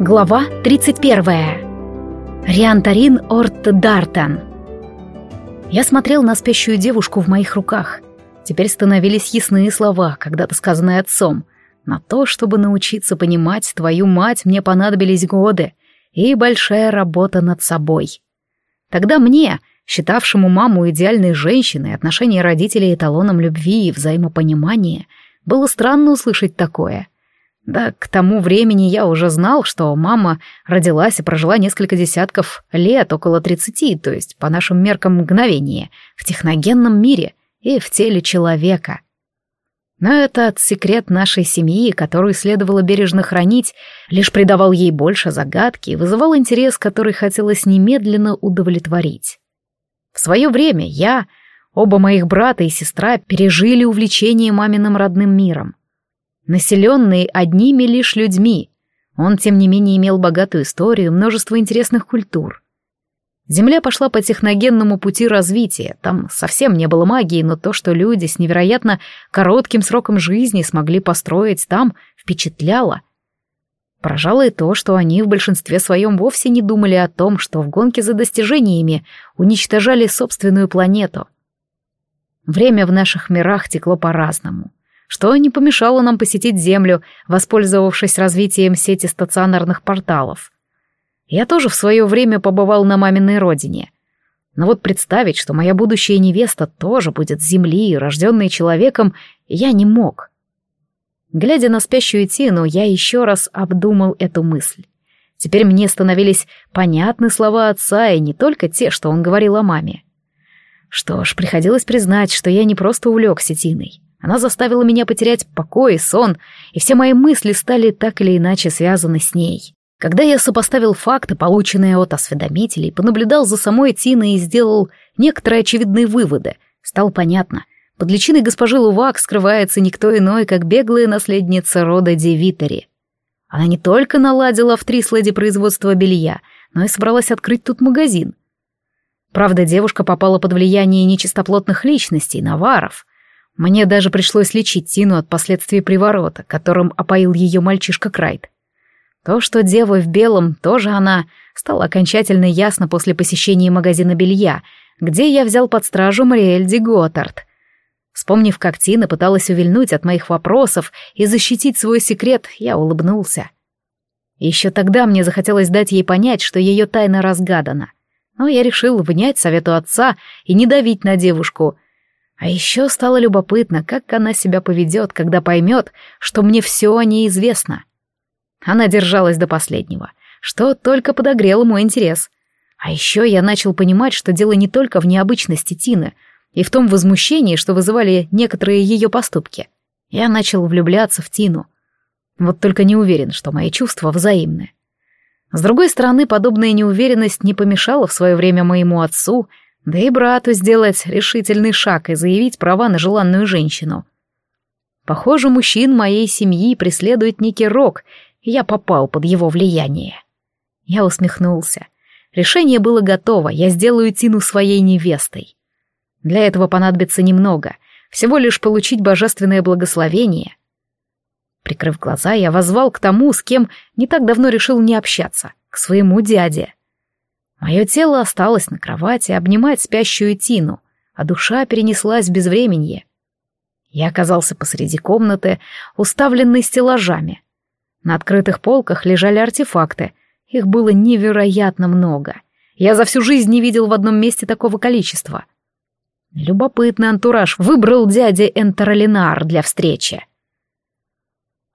Глава 31. Риантарин Орт Дартан. Я смотрел на спящую девушку в моих руках. Теперь становились ясные слова, когда-то сказанные отцом. На то, чтобы научиться понимать твою мать, мне понадобились годы и большая работа над собой. Тогда мне, считавшему маму идеальной женщиной, отношения родителей эталоном любви и взаимопонимания, было странно услышать такое — да, к тому времени я уже знал, что мама родилась и прожила несколько десятков лет, около тридцати, то есть по нашим меркам мгновение, в техногенном мире и в теле человека. Но этот секрет нашей семьи, которую следовало бережно хранить, лишь придавал ей больше загадки и вызывал интерес, который хотелось немедленно удовлетворить. В свое время я, оба моих брата и сестра пережили увлечение маминым родным миром населенный одними лишь людьми. Он, тем не менее, имел богатую историю, множество интересных культур. Земля пошла по техногенному пути развития, там совсем не было магии, но то, что люди с невероятно коротким сроком жизни смогли построить там, впечатляло. Поражало и то, что они в большинстве своем вовсе не думали о том, что в гонке за достижениями уничтожали собственную планету. Время в наших мирах текло по-разному что не помешало нам посетить Землю, воспользовавшись развитием сети стационарных порталов. Я тоже в свое время побывал на маминой родине. Но вот представить, что моя будущая невеста тоже будет с Земли, рожденной человеком, я не мог. Глядя на спящую Тину, я еще раз обдумал эту мысль. Теперь мне становились понятны слова отца, и не только те, что он говорил о маме. Что ж, приходилось признать, что я не просто увлекся Тиной. Она заставила меня потерять покой и сон, и все мои мысли стали так или иначе связаны с ней. Когда я сопоставил факты, полученные от осведомителей, понаблюдал за самой Тиной и сделал некоторые очевидные выводы, стало понятно. Под личиной госпожи Лувак скрывается никто иной, как беглая наследница рода Девитери. Она не только наладила в Трисладе производство белья, но и собралась открыть тут магазин. Правда, девушка попала под влияние нечистоплотных личностей, наваров — мне даже пришлось лечить Тину от последствий приворота, которым опоил ее мальчишка Крайт. То, что дева в белом, тоже она, стало окончательно ясно после посещения магазина белья, где я взял под стражу Мариэльди Готтард. Вспомнив, как Тина пыталась увильнуть от моих вопросов и защитить свой секрет, я улыбнулся. Еще тогда мне захотелось дать ей понять, что ее тайна разгадана. Но я решил внять совету отца и не давить на девушку — а еще стало любопытно, как она себя поведет, когда поймет, что мне все о ней известно. Она держалась до последнего, что только подогрело мой интерес. А еще я начал понимать, что дело не только в необычности Тины и в том возмущении, что вызывали некоторые ее поступки. Я начал влюбляться в Тину. Вот только не уверен, что мои чувства взаимны. С другой стороны, подобная неуверенность не помешала в свое время моему отцу да и брату сделать решительный шаг и заявить права на желанную женщину. Похоже, мужчин моей семьи преследует некий рок, и я попал под его влияние. Я усмехнулся. Решение было готово, я сделаю Тину своей невестой. Для этого понадобится немного, всего лишь получить божественное благословение. Прикрыв глаза, я возвал к тому, с кем не так давно решил не общаться, к своему дяде — Мое тело осталось на кровати обнимать спящую Тину, а душа перенеслась в безвременье. Я оказался посреди комнаты, уставленной стеллажами. На открытых полках лежали артефакты, их было невероятно много. Я за всю жизнь не видел в одном месте такого количества. Любопытный антураж выбрал дядя Энтеролинар для встречи.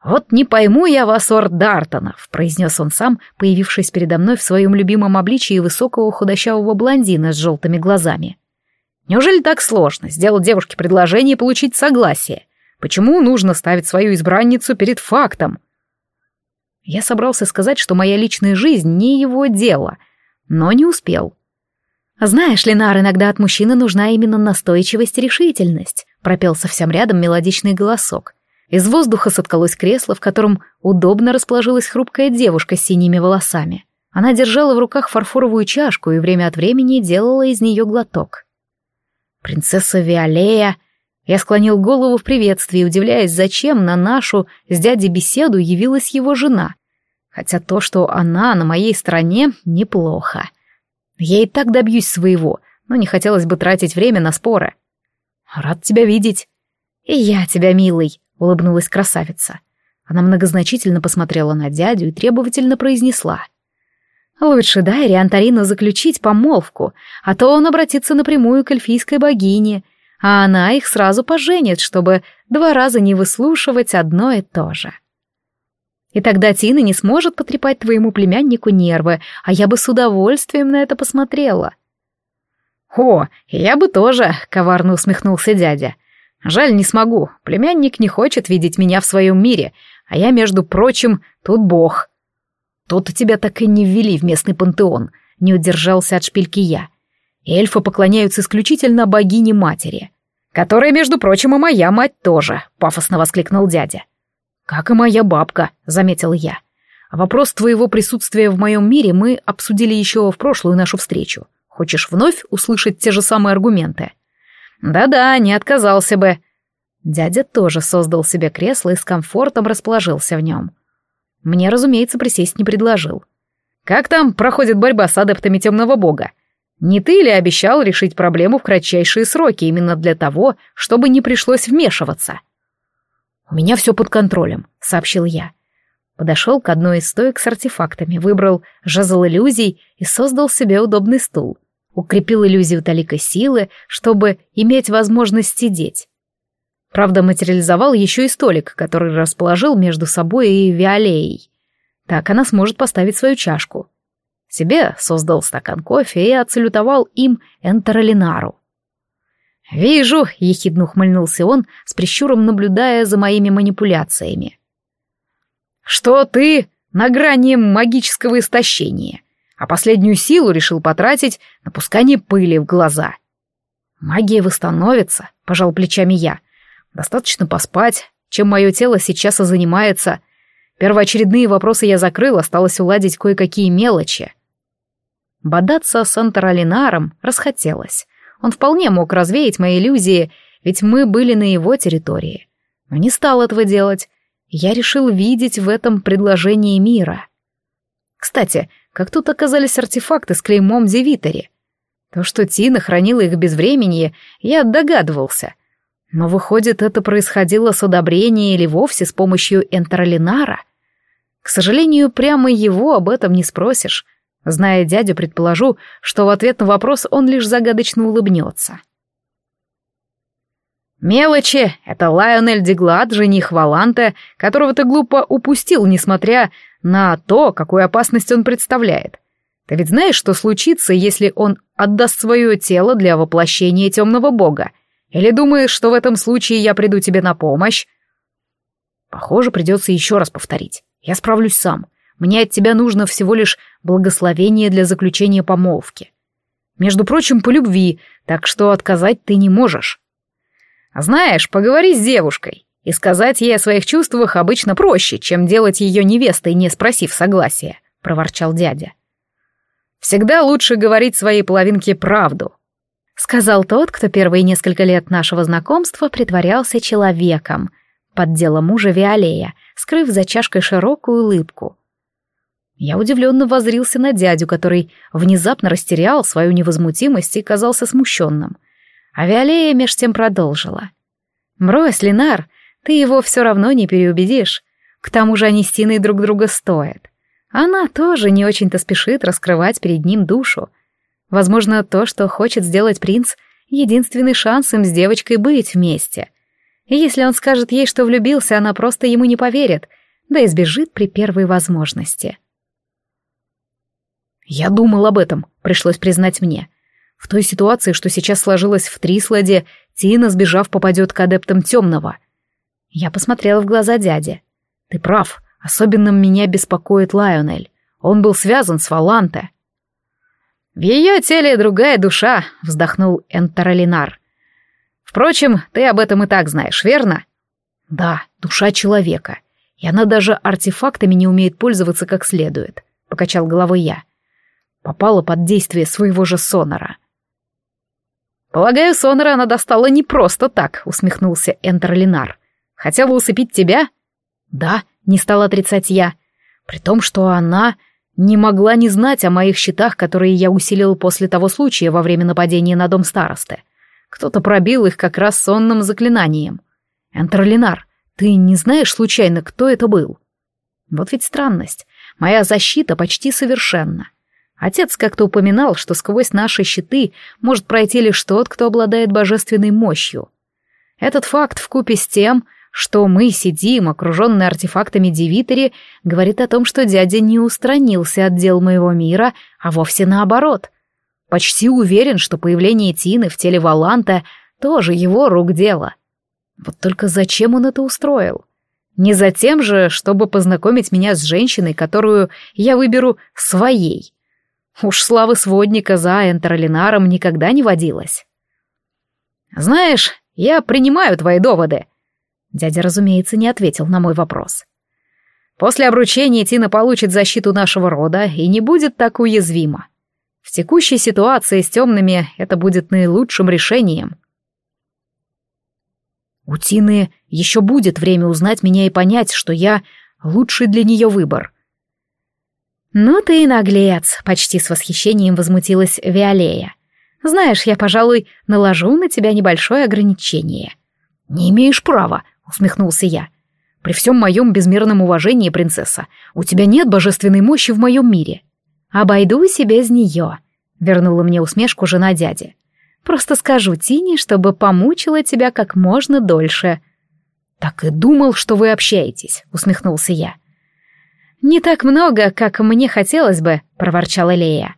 «Вот не пойму я вас, Орд Дартонов», — произнес он сам, появившись передо мной в своем любимом обличии высокого худощавого блондина с желтыми глазами. «Неужели так сложно сделать девушке предложение и получить согласие? Почему нужно ставить свою избранницу перед фактом?» Я собрался сказать, что моя личная жизнь не его дело, но не успел. «Знаешь, Ленар, иногда от мужчины нужна именно настойчивость и решительность», — пропел совсем рядом мелодичный голосок. Из воздуха соткалось кресло, в котором удобно расположилась хрупкая девушка с синими волосами. Она держала в руках фарфоровую чашку и время от времени делала из нее глоток. «Принцесса Виолея...» Я склонил голову в приветствии, удивляясь, зачем на нашу с дядей беседу явилась его жена. Хотя то, что она на моей стороне, неплохо. Я и так добьюсь своего, но не хотелось бы тратить время на споры. Рад тебя видеть. И я тебя, милый, улыбнулась красавица. Она многозначительно посмотрела на дядю и требовательно произнесла. «Лучше дай Риантарину заключить помолвку, а то он обратится напрямую к эльфийской богине, а она их сразу поженит, чтобы два раза не выслушивать одно и то же». И тогда Тина не сможет потрепать твоему племяннику нервы, а я бы с удовольствием на это посмотрела. «О, я бы тоже», — коварно усмехнулся дядя. «Жаль, не смогу. Племянник не хочет видеть меня в своем мире, а я, между прочим, тут бог. Тут тебя так и не ввели в местный пантеон, не удержался от шпильки я. Эльфы поклоняются исключительно богине-матери, которая, между прочим, и моя мать тоже, пафосно воскликнул дядя. Как и моя бабка, заметил я. Вопрос твоего присутствия в моем мире мы обсудили еще в прошлую нашу встречу. Хочешь вновь услышать те же самые аргументы? Да-да, не отказался бы. Дядя тоже создал себе кресло и с комфортом расположился в нем. Мне, разумеется, присесть не предложил. «Как там проходит борьба с адептами темного бога? Не ты ли обещал решить проблему в кратчайшие сроки именно для того, чтобы не пришлось вмешиваться?» «У меня все под контролем», — сообщил я. Подошел к одной из стоек с артефактами, выбрал жезл иллюзий и создал себе удобный стул. Укрепил иллюзию талика силы, чтобы иметь возможность сидеть. Правда, материализовал еще и столик, который расположил между собой и Виолеей. Так она сможет поставить свою чашку. Себе создал стакан кофе и отсалютовал им Энтеролинару. «Вижу», — ехидно ухмыльнулся он, с прищуром наблюдая за моими манипуляциями. «Что ты на грани магического истощения, а последнюю силу решил потратить на пускание пыли в глаза». «Магия восстановится», — пожал плечами я, Достаточно поспать, чем мое тело сейчас и занимается. Первоочередные вопросы я закрыл, осталось уладить кое-какие мелочи. Бодаться с Антаралинаром расхотелось. Он вполне мог развеять мои иллюзии, ведь мы были на его территории. Но не стал этого делать. Я решил видеть в этом предложение мира. Кстати, как тут оказались артефакты с клеймом Зевитери? То, что Тина хранила их без времени, я догадывался — но выходит, это происходило с одобрения или вовсе с помощью Энтеролинара? К сожалению, прямо его об этом не спросишь. Зная дядю, предположу, что в ответ на вопрос он лишь загадочно улыбнется. «Мелочи — это Лайонель Деглад, жених Валанте, которого ты глупо упустил, несмотря на то, какую опасность он представляет. Ты ведь знаешь, что случится, если он отдаст свое тело для воплощения темного бога — или думаешь, что в этом случае я приду тебе на помощь? Похоже, придется еще раз повторить. Я справлюсь сам. Мне от тебя нужно всего лишь благословение для заключения помолвки. Между прочим, по любви, так что отказать ты не можешь. А знаешь, поговори с девушкой. И сказать ей о своих чувствах обычно проще, чем делать ее невестой, не спросив согласия, проворчал дядя. Всегда лучше говорить своей половинке правду, сказал тот, кто первые несколько лет нашего знакомства притворялся человеком, поддела мужа Виолея, скрыв за чашкой широкую улыбку. Я удивленно возрился на дядю, который внезапно растерял свою невозмутимость и казался смущенным. А Виолея меж тем продолжила. «Брось, Ленар, ты его все равно не переубедишь. К тому же они с Тиной друг друга стоят. Она тоже не очень-то спешит раскрывать перед ним душу, Возможно, то, что хочет сделать принц, единственный шанс им с девочкой быть вместе. И если он скажет ей, что влюбился, она просто ему не поверит, да и сбежит при первой возможности. Я думал об этом, пришлось признать мне. В той ситуации, что сейчас сложилось в Трисладе, Тина, сбежав, попадет к адептам темного. Я посмотрела в глаза дяде. Ты прав, особенно меня беспокоит Лайонель. Он был связан с Валанте. «В ее теле другая душа», — вздохнул Энтеролинар. «Впрочем, ты об этом и так знаешь, верно?» «Да, душа человека. И она даже артефактами не умеет пользоваться как следует», — покачал головой я. Попала под действие своего же сонора. «Полагаю, сонора она достала не просто так», — усмехнулся Энтерлинар. «Хотела усыпить тебя?» «Да», — не стал отрицать я. При том, что она не могла не знать о моих счетах, которые я усилил после того случая во время нападения на дом старосты. Кто-то пробил их как раз сонным заклинанием. Энтерлинар, ты не знаешь случайно, кто это был? Вот ведь странность. Моя защита почти совершенна. Отец как-то упоминал, что сквозь наши щиты может пройти лишь тот, кто обладает божественной мощью. Этот факт вкупе с тем, что мы сидим, окруженные артефактами Девитери, говорит о том, что дядя не устранился от дел моего мира, а вовсе наоборот. Почти уверен, что появление Тины в теле Валанта тоже его рук дело. Вот только зачем он это устроил? Не за тем же, чтобы познакомить меня с женщиной, которую я выберу своей. Уж славы сводника за Энтерлинаром никогда не водилось. «Знаешь, я принимаю твои доводы», Дядя, разумеется, не ответил на мой вопрос. После обручения Тина получит защиту нашего рода и не будет так уязвима. В текущей ситуации с темными это будет наилучшим решением. У Тины еще будет время узнать меня и понять, что я лучший для нее выбор. «Ну ты и наглец!» — почти с восхищением возмутилась Виолея. «Знаешь, я, пожалуй, наложу на тебя небольшое ограничение». «Не имеешь права», — усмехнулся я. «При всем моем безмерном уважении, принцесса, у тебя нет божественной мощи в моем мире». «Обойдусь и без нее», — вернула мне усмешку жена дяди. «Просто скажу Тине, чтобы помучила тебя как можно дольше». «Так и думал, что вы общаетесь», — усмехнулся я. «Не так много, как мне хотелось бы», — проворчала Лея.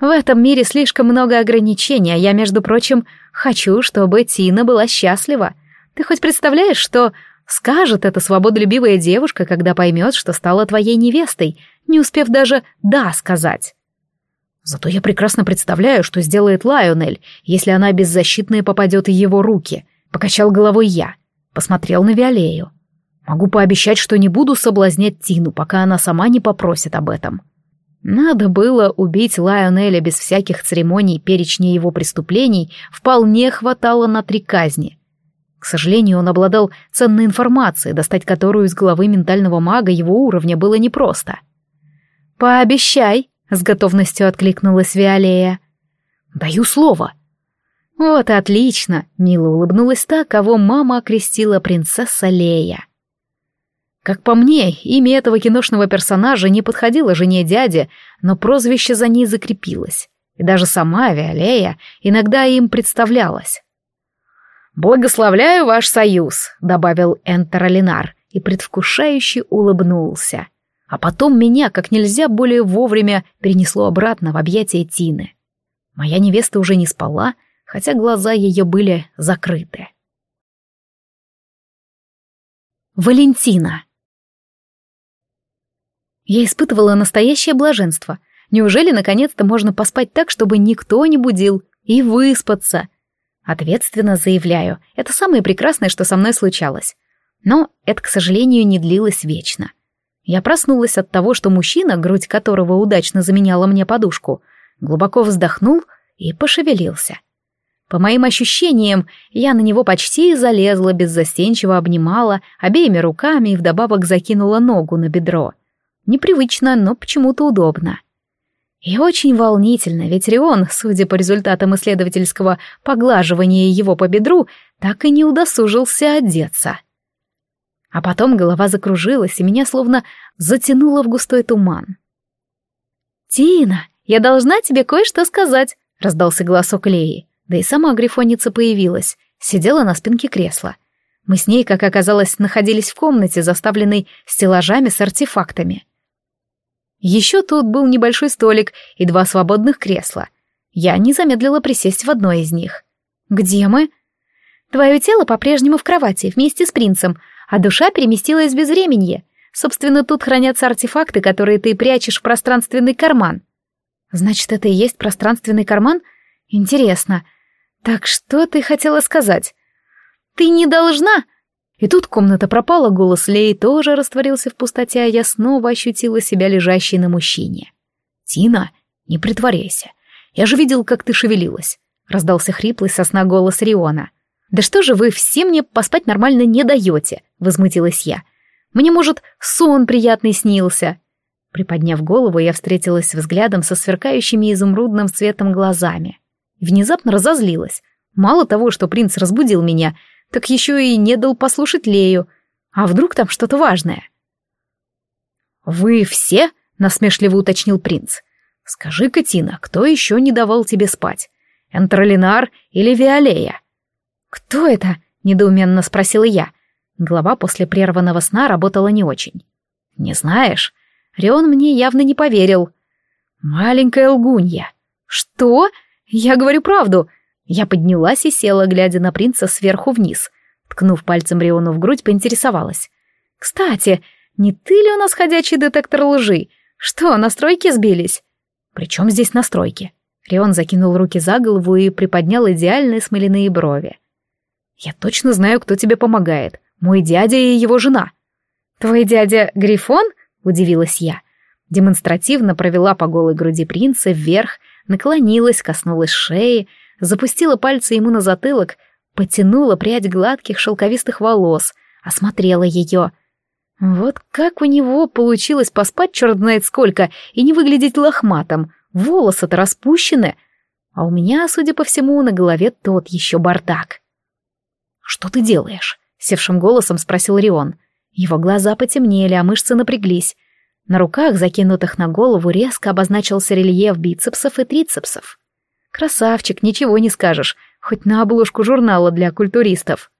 «В этом мире слишком много ограничений, а я, между прочим, хочу, чтобы Тина была счастлива. Ты хоть представляешь, что скажет эта свободолюбивая девушка, когда поймет, что стала твоей невестой, не успев даже «да» сказать? Зато я прекрасно представляю, что сделает Лайонель, если она беззащитная попадет в его руки. Покачал головой я. Посмотрел на Виолею. Могу пообещать, что не буду соблазнять Тину, пока она сама не попросит об этом. Надо было убить Лайонеля без всяких церемоний, перечня его преступлений вполне хватало на три казни. К сожалению, он обладал ценной информацией, достать которую из головы ментального мага его уровня было непросто. «Пообещай», — с готовностью откликнулась Виолея. «Даю слово». «Вот отлично», — мило улыбнулась та, кого мама окрестила принцесса Лея. Как по мне, имя этого киношного персонажа не подходило жене дяди, но прозвище за ней закрепилось. И даже сама Виолея иногда им представлялась. «Благословляю ваш союз», — добавил Энтеролинар и предвкушающе улыбнулся. А потом меня как нельзя более вовремя перенесло обратно в объятия Тины. Моя невеста уже не спала, хотя глаза ее были закрыты. Валентина. Я испытывала настоящее блаженство. Неужели наконец-то можно поспать так, чтобы никто не будил, и выспаться? Ответственно заявляю, это самое прекрасное, что со мной случалось. Но это, к сожалению, не длилось вечно. Я проснулась от того, что мужчина, грудь которого удачно заменяла мне подушку, глубоко вздохнул и пошевелился. По моим ощущениям, я на него почти залезла, беззастенчиво обнимала, обеими руками и вдобавок закинула ногу на бедро. Непривычно, но почему-то удобно. И очень волнительно, ведь Рион, судя по результатам исследовательского поглаживания его по бедру, так и не удосужился одеться. А потом голова закружилась, и меня словно затянуло в густой туман. «Тина, я должна тебе кое-что сказать», — раздался голосок Леи. Да и сама грифоница появилась, сидела на спинке кресла. Мы с ней, как оказалось, находились в комнате, заставленной стеллажами с артефактами. Еще тут был небольшой столик и два свободных кресла. Я не замедлила присесть в одно из них. «Где мы?» «Твое тело по-прежнему в кровати, вместе с принцем, а душа переместилась в безвременье. Собственно, тут хранятся артефакты, которые ты прячешь в пространственный карман». «Значит, это и есть пространственный карман? Интересно. Так что ты хотела сказать?» «Ты не должна!» И тут комната пропала, голос Лей тоже растворился в пустоте, а я снова ощутила себя лежащей на мужчине. «Тина, не притворяйся. Я же видел, как ты шевелилась», — раздался хриплый сосна голос Риона. «Да что же вы все мне поспать нормально не даете?» — возмутилась я. «Мне, может, сон приятный снился?» Приподняв голову, я встретилась взглядом со сверкающими изумрудным цветом глазами. Внезапно разозлилась. Мало того, что принц разбудил меня, так еще и не дал послушать Лею. А вдруг там что-то важное? «Вы все?» — насмешливо уточнил принц. «Скажи, Катина, кто еще не давал тебе спать? Энтролинар или Виолея?» «Кто это?» — недоуменно спросила я. Голова после прерванного сна работала не очень. «Не знаешь?» Рион мне явно не поверил. «Маленькая лгунья». «Что? Я говорю правду». Я поднялась и села, глядя на принца сверху вниз. Ткнув пальцем Риону в грудь, поинтересовалась. «Кстати, не ты ли у нас ходячий детектор лжи? Что, настройки сбились?» «При чем здесь настройки?» Рион закинул руки за голову и приподнял идеальные смоляные брови. «Я точно знаю, кто тебе помогает. Мой дядя и его жена». «Твой дядя Грифон?» — удивилась я. Демонстративно провела по голой груди принца вверх, наклонилась, коснулась шеи, запустила пальцы ему на затылок, потянула прядь гладких шелковистых волос, осмотрела ее. Вот как у него получилось поспать черт знает сколько и не выглядеть лохматом, волосы-то распущены, а у меня, судя по всему, на голове тот еще бардак. «Что ты делаешь?» — севшим голосом спросил Рион. Его глаза потемнели, а мышцы напряглись. На руках, закинутых на голову, резко обозначился рельеф бицепсов и трицепсов. Красавчик, ничего не скажешь, хоть на обложку журнала для культуристов.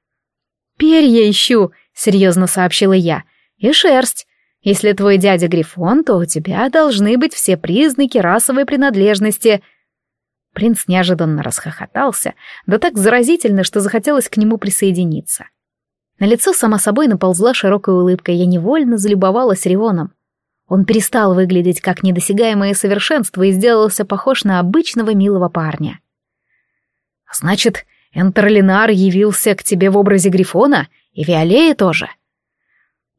«Перья ищу», — серьезно сообщила я, — «и шерсть. Если твой дядя Грифон, то у тебя должны быть все признаки расовой принадлежности». Принц неожиданно расхохотался, да так заразительно, что захотелось к нему присоединиться. На лицо само собой наползла широкая улыбка, я невольно залюбовалась Рионом. Он перестал выглядеть как недосягаемое совершенство и сделался похож на обычного милого парня. «Значит, Энтерлинар явился к тебе в образе Грифона? И Виолея тоже?»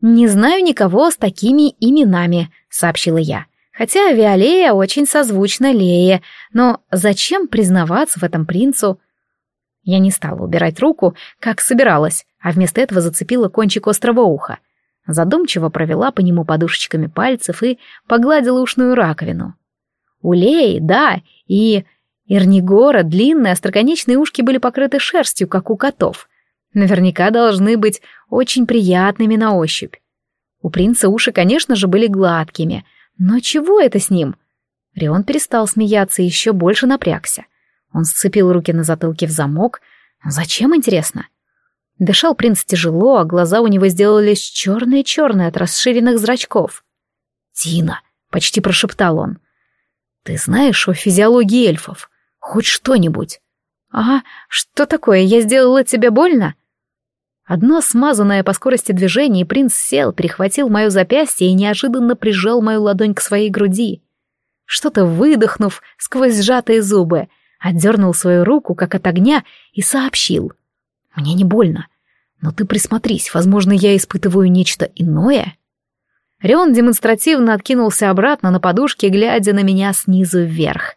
«Не знаю никого с такими именами», — сообщила я. «Хотя Виолея очень созвучна Лее, но зачем признаваться в этом принцу?» Я не стала убирать руку, как собиралась, а вместо этого зацепила кончик острого уха. Задумчиво провела по нему подушечками пальцев и погладила ушную раковину. У Леи, да, и Ирнигора длинные остроконечные ушки были покрыты шерстью, как у котов. Наверняка должны быть очень приятными на ощупь. У принца уши, конечно же, были гладкими. Но чего это с ним? Рион перестал смеяться и еще больше напрягся. Он сцепил руки на затылке в замок. Зачем, интересно? Дышал принц тяжело, а глаза у него сделались черные-черные от расширенных зрачков. «Тина!» — почти прошептал он. «Ты знаешь о физиологии эльфов? Хоть что-нибудь?» «А, что такое, я сделала тебе больно?» Одно смазанное по скорости движение, принц сел, перехватил мое запястье и неожиданно прижал мою ладонь к своей груди. Что-то выдохнув сквозь сжатые зубы — отдернул свою руку, как от огня, и сообщил. «Мне не больно, но ты присмотрись, возможно, я испытываю нечто иное». Рион демонстративно откинулся обратно на подушке, глядя на меня снизу вверх.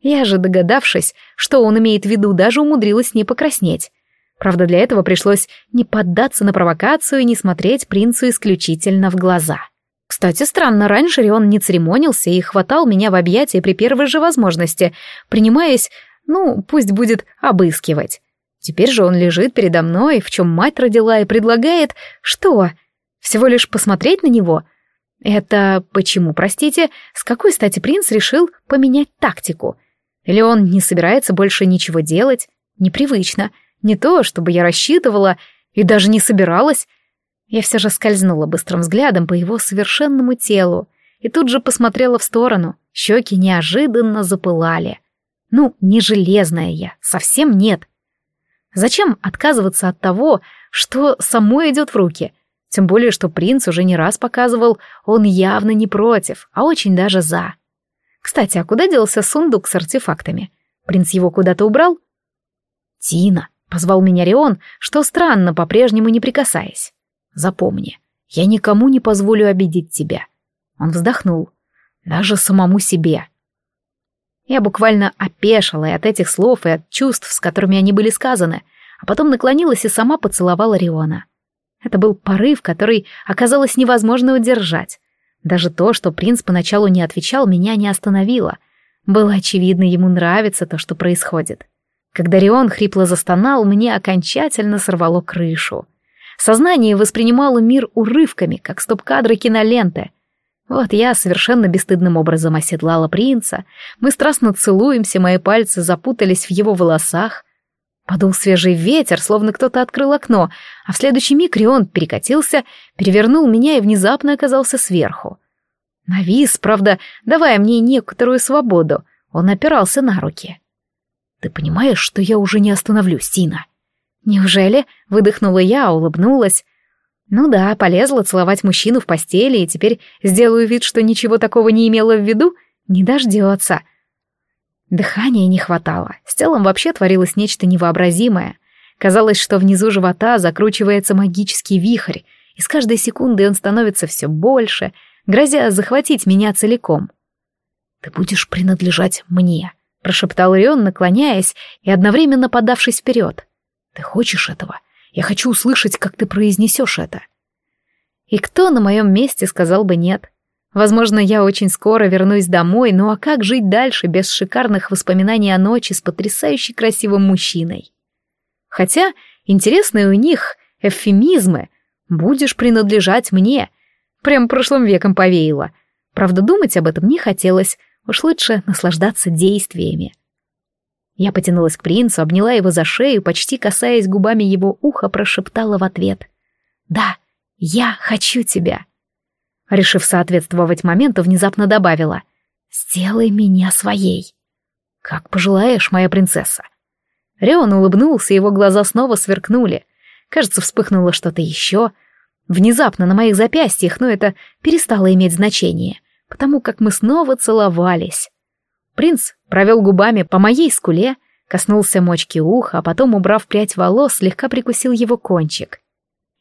Я же, догадавшись, что он имеет в виду, даже умудрилась не покраснеть. Правда, для этого пришлось не поддаться на провокацию и не смотреть принцу исключительно в глаза. Кстати, странно, раньше Рион не церемонился и хватал меня в объятия при первой же возможности, принимаясь, ну, пусть будет обыскивать. Теперь же он лежит передо мной, в чем мать родила, и предлагает... Что? Всего лишь посмотреть на него? Это почему, простите, с какой стати принц решил поменять тактику? Или он не собирается больше ничего делать? Непривычно. Не то, чтобы я рассчитывала и даже не собиралась. Я все же скользнула быстрым взглядом по его совершенному телу и тут же посмотрела в сторону. Щеки неожиданно запылали. Ну, не железная я, совсем нет. Зачем отказываться от того, что само идет в руки? Тем более, что принц уже не раз показывал, он явно не против, а очень даже за. Кстати, а куда делся сундук с артефактами? Принц его куда-то убрал? «Тина», — позвал меня Рион, что странно, по-прежнему не прикасаясь. Запомни, я никому не позволю обидеть тебя. Он вздохнул. Даже самому себе. Я буквально опешила и от этих слов, и от чувств, с которыми они были сказаны, а потом наклонилась и сама поцеловала Риона. Это был порыв, который оказалось невозможно удержать. Даже то, что принц поначалу не отвечал, меня не остановило. Было очевидно, ему нравится то, что происходит. Когда Рион хрипло застонал, мне окончательно сорвало крышу. Сознание воспринимало мир урывками, как стоп-кадры киноленты. Вот я совершенно бесстыдным образом оседлала принца, мы страстно целуемся, мои пальцы запутались в его волосах. Подул свежий ветер, словно кто-то открыл окно, а в следующий миг Рион перекатился, перевернул меня и внезапно оказался сверху. Навис, правда, давая мне некоторую свободу, он опирался на руки. «Ты понимаешь, что я уже не остановлюсь, Тина?» «Неужели?» — выдохнула я, улыбнулась. «Ну да, полезла целовать мужчину в постели, и теперь сделаю вид, что ничего такого не имела в виду? Не дождется». Дыхания не хватало, с телом вообще творилось нечто невообразимое. Казалось, что внизу живота закручивается магический вихрь, и с каждой секундой он становится все больше, грозя захватить меня целиком. «Ты будешь принадлежать мне», — прошептал Рион, наклоняясь и одновременно подавшись вперед. «Ты хочешь этого? Я хочу услышать, как ты произнесешь это». И кто на моем месте сказал бы нет? Возможно, я очень скоро вернусь домой, ну а как жить дальше без шикарных воспоминаний о ночи с потрясающе красивым мужчиной? Хотя интересные у них эвфемизмы «будешь принадлежать мне», прям прошлым веком повеяло. Правда, думать об этом не хотелось, уж лучше наслаждаться действиями. Я потянулась к принцу, обняла его за шею, почти касаясь губами его уха, прошептала в ответ. «Да, я хочу тебя». Решив соответствовать моменту, внезапно добавила. «Сделай меня своей». «Как пожелаешь, моя принцесса». Рион улыбнулся, его глаза снова сверкнули. Кажется, вспыхнуло что-то еще. Внезапно на моих запястьях, но это перестало иметь значение, потому как мы снова целовались. Принц провел губами по моей скуле, коснулся мочки уха, а потом, убрав прядь волос, слегка прикусил его кончик.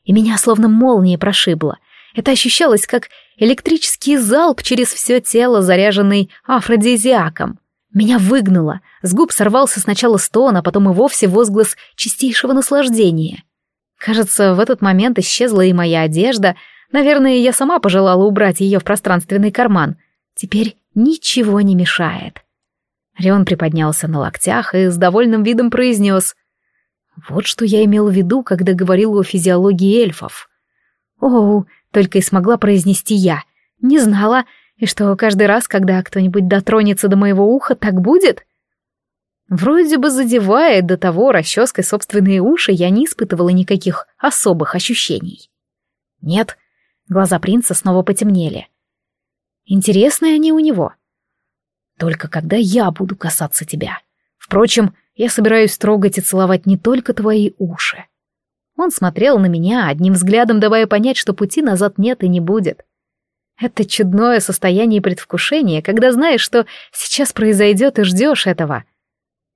И меня словно молнией прошибло. Это ощущалось как электрический залп через все тело, заряженный афродизиаком. Меня выгнуло, с губ сорвался сначала стон, а потом и вовсе возглас чистейшего наслаждения. Кажется, в этот момент исчезла и моя одежда, наверное, я сама пожелала убрать ее в пространственный карман. Теперь ничего не мешает. Рион приподнялся на локтях и с довольным видом произнес. «Вот что я имел в виду, когда говорил о физиологии эльфов». «Оу», — только и смогла произнести я. «Не знала, и что каждый раз, когда кто-нибудь дотронется до моего уха, так будет?» Вроде бы задевая до того расческой собственные уши, я не испытывала никаких особых ощущений. «Нет», — глаза принца снова потемнели. «Интересные они у него». Только когда я буду касаться тебя. Впрочем, я собираюсь трогать и целовать не только твои уши. Он смотрел на меня, одним взглядом давая понять, что пути назад нет и не будет. Это чудное состояние предвкушения, когда знаешь, что сейчас произойдет и ждешь этого.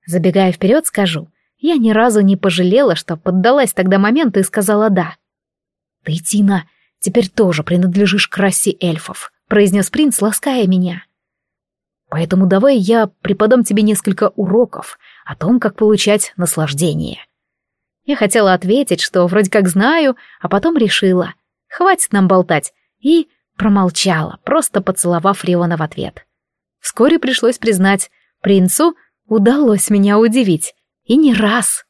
Забегая вперед, скажу, я ни разу не пожалела, что поддалась тогда моменту и сказала «да». «Ты, Тина, теперь тоже принадлежишь к расе эльфов», — произнес принц, лаская меня. Поэтому давай я преподам тебе несколько уроков о том, как получать наслаждение. Я хотела ответить, что вроде как знаю, а потом решила. Хватит нам болтать. И промолчала, просто поцеловав Риона в ответ. Вскоре пришлось признать, принцу удалось меня удивить. И не раз.